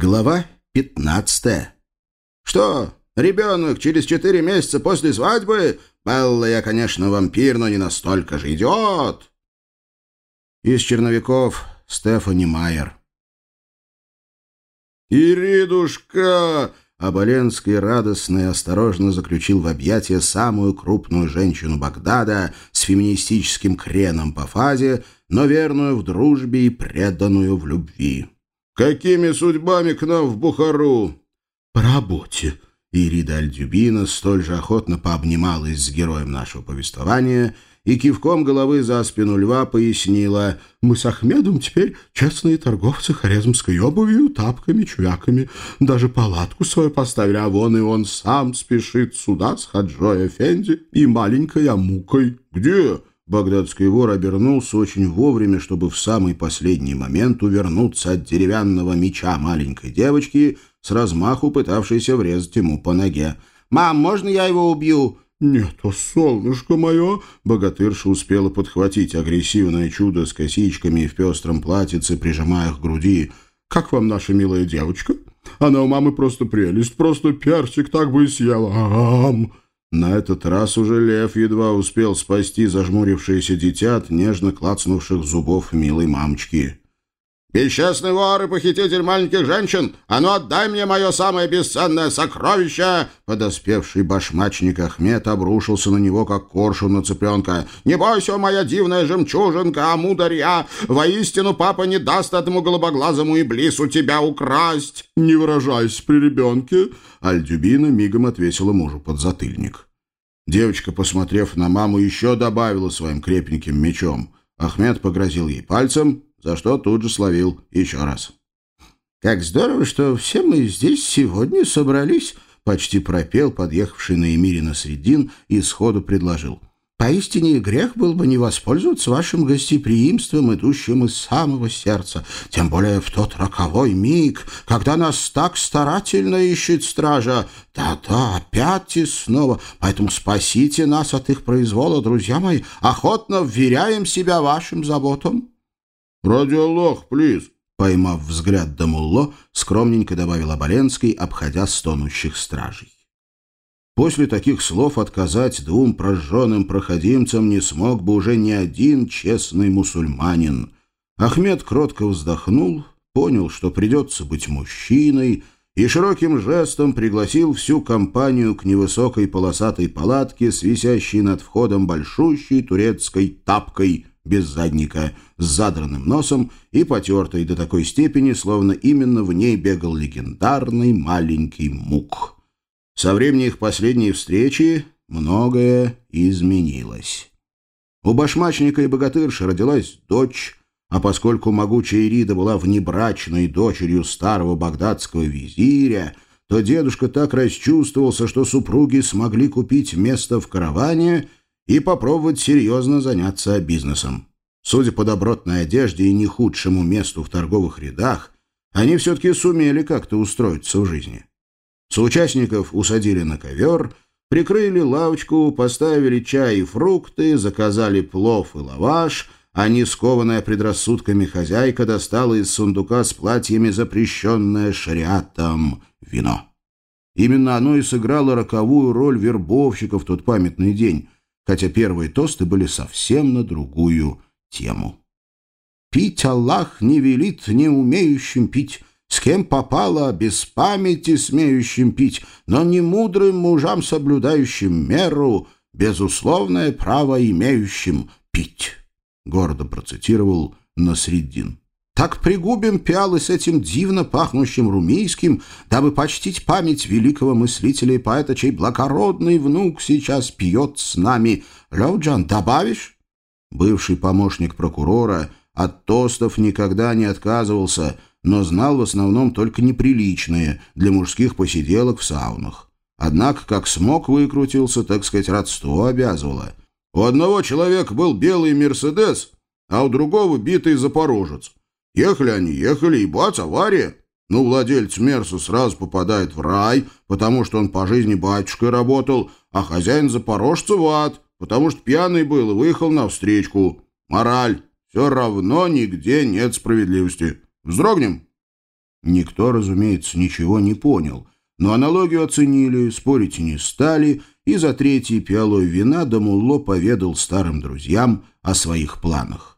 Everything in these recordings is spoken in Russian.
Глава 15. «Что, ребенок через четыре месяца после свадьбы? Белла, я, конечно, вампир, но не настолько же идиот!» Из черновиков Стефани Майер. «Иридушка!» Оболенский радостно и осторожно заключил в объятия самую крупную женщину Багдада с феминистическим креном по фазе, но верную в дружбе и преданную в любви. Какими судьбами к нам в Бухару?» «По работе». Ирида Альдюбина столь же охотно пообнималась с героем нашего повествования и кивком головы за спину льва пояснила «Мы с Ахмедом теперь честные торговцы хорезмской обувью, тапками, чувяками. Даже палатку свою поставили, а вон и он сам спешит сюда с Хаджой Эфенди и маленькой Амукой». «Где?» Багдадский вор обернулся очень вовремя, чтобы в самый последний момент увернуться от деревянного меча маленькой девочки, с размаху пытавшейся врезать ему по ноге. «Мам, можно я его убью?» «Нет, о, солнышко мое!» Богатырша успела подхватить агрессивное чудо с косичками в пестром платьице, прижимая их к груди. «Как вам наша милая девочка? Она у мамы просто прелесть, просто персик так бы и съела. Ам!» На этот раз уже лев едва успел спасти зажмурившееся дитя от нежно клацнувших зубов милой мамочки. «Бесчестный вор и похититель маленьких женщин! А ну отдай мне мое самое бесценное сокровище!» Подоспевший башмачник Ахмед обрушился на него, как коршун на цыпленка. «Не бойся, моя дивная жемчужинка, амударья! Воистину папа не даст этому голубоглазому иблису тебя украсть!» «Не выражайся при ребенке!» Альдюбина мигом отвесила мужу подзатыльник. Девочка, посмотрев на маму, еще добавила своим крепеньким мечом. Ахмед погрозил ей пальцем — за что тут же словил еще раз. «Как здорово, что все мы здесь сегодня собрались», — почти пропел подъехавший на Эмирина Средин и сходу предложил. Поистине грех был бы не воспользоваться вашим гостеприимством, идущим из самого сердца, тем более в тот роковой миг, когда нас так старательно ищет стража. Да-да, опять и снова. Поэтому спасите нас от их произвола, друзья мои. Охотно вверяем себя вашим заботам. «Ради Аллах, плиз!» Поймав взгляд Дамулло, скромненько добавил Оболенский, обходя стонущих стражей. После таких слов отказать двум прожженным проходимцам не смог бы уже ни один честный мусульманин. Ахмед кротко вздохнул, понял, что придется быть мужчиной, и широким жестом пригласил всю компанию к невысокой полосатой палатке с висящей над входом большущей турецкой тапкой без задника, с задранным носом и потертой до такой степени, словно именно в ней бегал легендарный маленький мук. Со времени их последней встречи многое изменилось. У башмачника и богатырши родилась дочь, а поскольку могучая Ирида была внебрачной дочерью старого багдадского визиря, то дедушка так расчувствовался, что супруги смогли купить место в караване и попробовать серьезно заняться бизнесом. Судя по добротной одежде и не худшему месту в торговых рядах, они все-таки сумели как-то устроиться в жизни. Соучастников усадили на ковер, прикрыли лавочку, поставили чай и фрукты, заказали плов и лаваш, а не скованная предрассудками хозяйка достала из сундука с платьями запрещенное шариатом вино. Именно оно и сыграло роковую роль вербовщика в тот памятный день, хотя первые тосты были совсем на другую тему. «Пить Аллах не велит не умеющим пить, с кем попало, без памяти смеющим пить, но не мудрым мужам, соблюдающим меру, безусловное право имеющим пить», — гордо процитировал Насреддин. Так пригубим пиалы с этим дивно пахнущим румийским, дабы почтить память великого мыслителя и поэта, чей благородный внук сейчас пьет с нами. Левджан, добавишь?» Бывший помощник прокурора от тостов никогда не отказывался, но знал в основном только неприличные для мужских посиделок в саунах. Однако, как смог выкрутился, так сказать, родство обязывало. У одного человека был белый «Мерседес», а у другого битый «Запорожец». Ехали они, ехали, и бац, авария. Ну, владелец Мерса сразу попадает в рай, потому что он по жизни батюшкой работал, а хозяин Запорожца в ад, потому что пьяный был и выехал на встречку. Мораль. Все равно нигде нет справедливости. Вздрогнем? Никто, разумеется, ничего не понял, но аналогию оценили, спорить не стали, и за третьей пиалой вина Дамулло поведал старым друзьям о своих планах.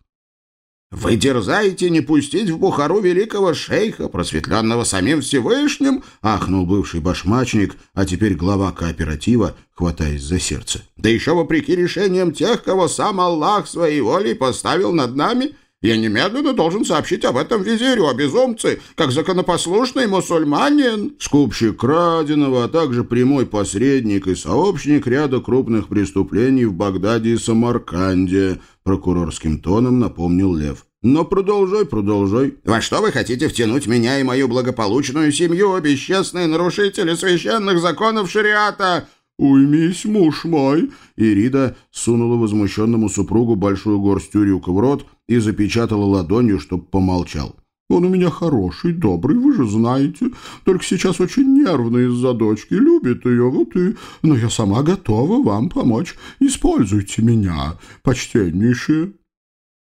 Вы дерзаете не пустить в Бухару великого шейха, просветленного самим Всевышним?» — ахнул бывший башмачник, а теперь глава кооператива, хватаясь за сердце. «Да еще вопреки решениям тех, кого сам Аллах своей волей поставил над нами!» Я немедленно должен сообщить об этом визирю, о безумце, как законопослушный мусульманин». Скупщик краденого, а также прямой посредник и сообщник ряда крупных преступлений в Багдаде и Самарканде, прокурорским тоном напомнил Лев. «Но продолжай, продолжай». «Во что вы хотите втянуть меня и мою благополучную семью, бесчестные нарушители священных законов шариата?» «Уймись, муж мой!» Ирида сунула возмущенному супругу большую горсть урюка в рот и запечатала ладонью, чтоб помолчал. «Он у меня хороший, добрый, вы же знаете. Только сейчас очень нервный из-за дочки, любит ее, вот и... Но я сама готова вам помочь. Используйте меня, почтеннейшие».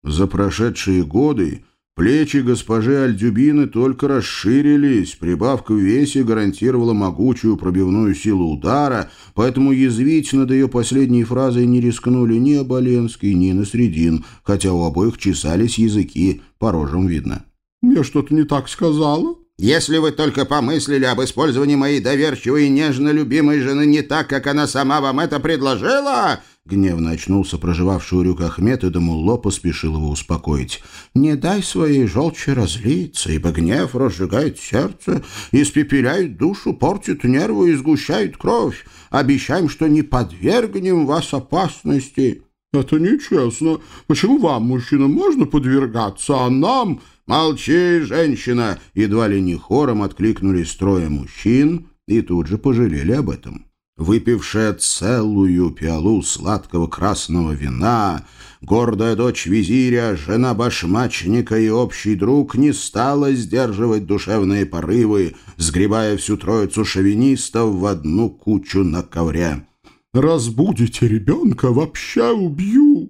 За прошедшие годы Плечи госпожи Альдюбины только расширились, прибавка в весе гарантировала могучую пробивную силу удара, поэтому язвить над ее последней фразой не рискнули ни Оболенский, ни Насредин, хотя у обоих чесались языки, по рожам видно. «Я что-то не так сказала?» «Если вы только помыслили об использовании моей доверчивой и нежно любимой жены не так, как она сама вам это предложила...» Гневно очнулся проживавший Урюк Ахмед, и Дамулло поспешил его успокоить. «Не дай своей желчи разлиться, ибо гнев разжигает сердце, испепеляет душу, портит нервы и сгущает кровь. Обещаем, что не подвергнем вас опасности». «Это нечестно. Почему вам, мужчинам, можно подвергаться, а нам...» «Молчи, женщина!» Едва ли не хором откликнулись трое мужчин и тут же пожалели об этом. Выпившая целую пиалу сладкого красного вина, гордая дочь визиря, жена башмачника и общий друг не стала сдерживать душевные порывы, сгребая всю троицу шовинистов в одну кучу на ковре. «Разбудите ребенка, вообще убью!»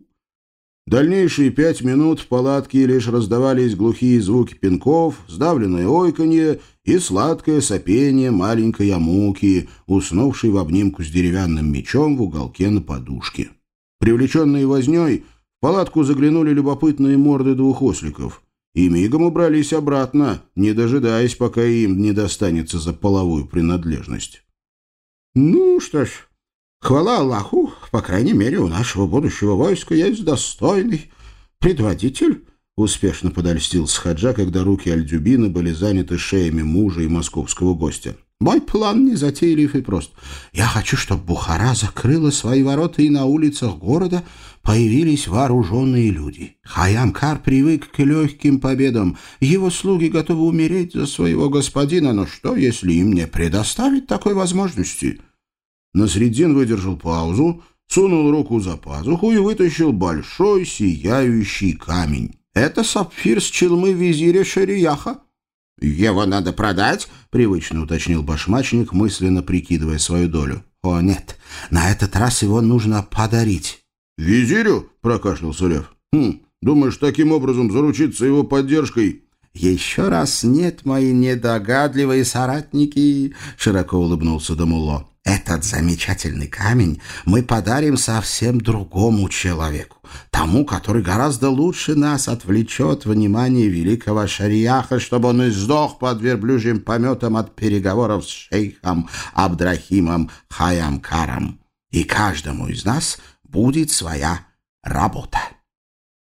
Дальнейшие пять минут в палатке лишь раздавались глухие звуки пинков, сдавленное ойканье и сладкое сопение маленькой Амуки, уснувшей в обнимку с деревянным мечом в уголке на подушке. Привлеченные возней, в палатку заглянули любопытные морды двух осликов и мигом убрались обратно, не дожидаясь, пока им не достанется за половую принадлежность. «Ну что ж, хвала Аллаху, по крайней мере, у нашего будущего войска есть достойный предводитель» Успешно подольстился Хаджа, когда руки Альдюбина были заняты шеями мужа и московского гостя. «Мой план не затейлив и прост. Я хочу, чтобы Бухара закрыла свои ворота, и на улицах города появились вооруженные люди. Хаямкар привык к легким победам. Его слуги готовы умереть за своего господина, но что, если им не предоставить такой возможности?» Насредин выдержал паузу, сунул руку за пазуху и вытащил большой сияющий камень. Это сапфир с челмы визиря Шарияха. «Его надо продать?» — привычно уточнил башмачник, мысленно прикидывая свою долю. «О, нет, на этот раз его нужно подарить». «Визирю?» — прокашлялся Лев. «Хм, думаешь, таким образом заручиться его поддержкой?» «Еще раз нет, мои недогадливые соратники!» — широко улыбнулся Дамуло. Этот замечательный камень мы подарим совсем другому человеку, тому, который гораздо лучше нас отвлечет внимание великого шарияха, чтобы он издох под верблюжьим пометом от переговоров с шейхом Абдрахимом Хаямкаром. И каждому из нас будет своя работа.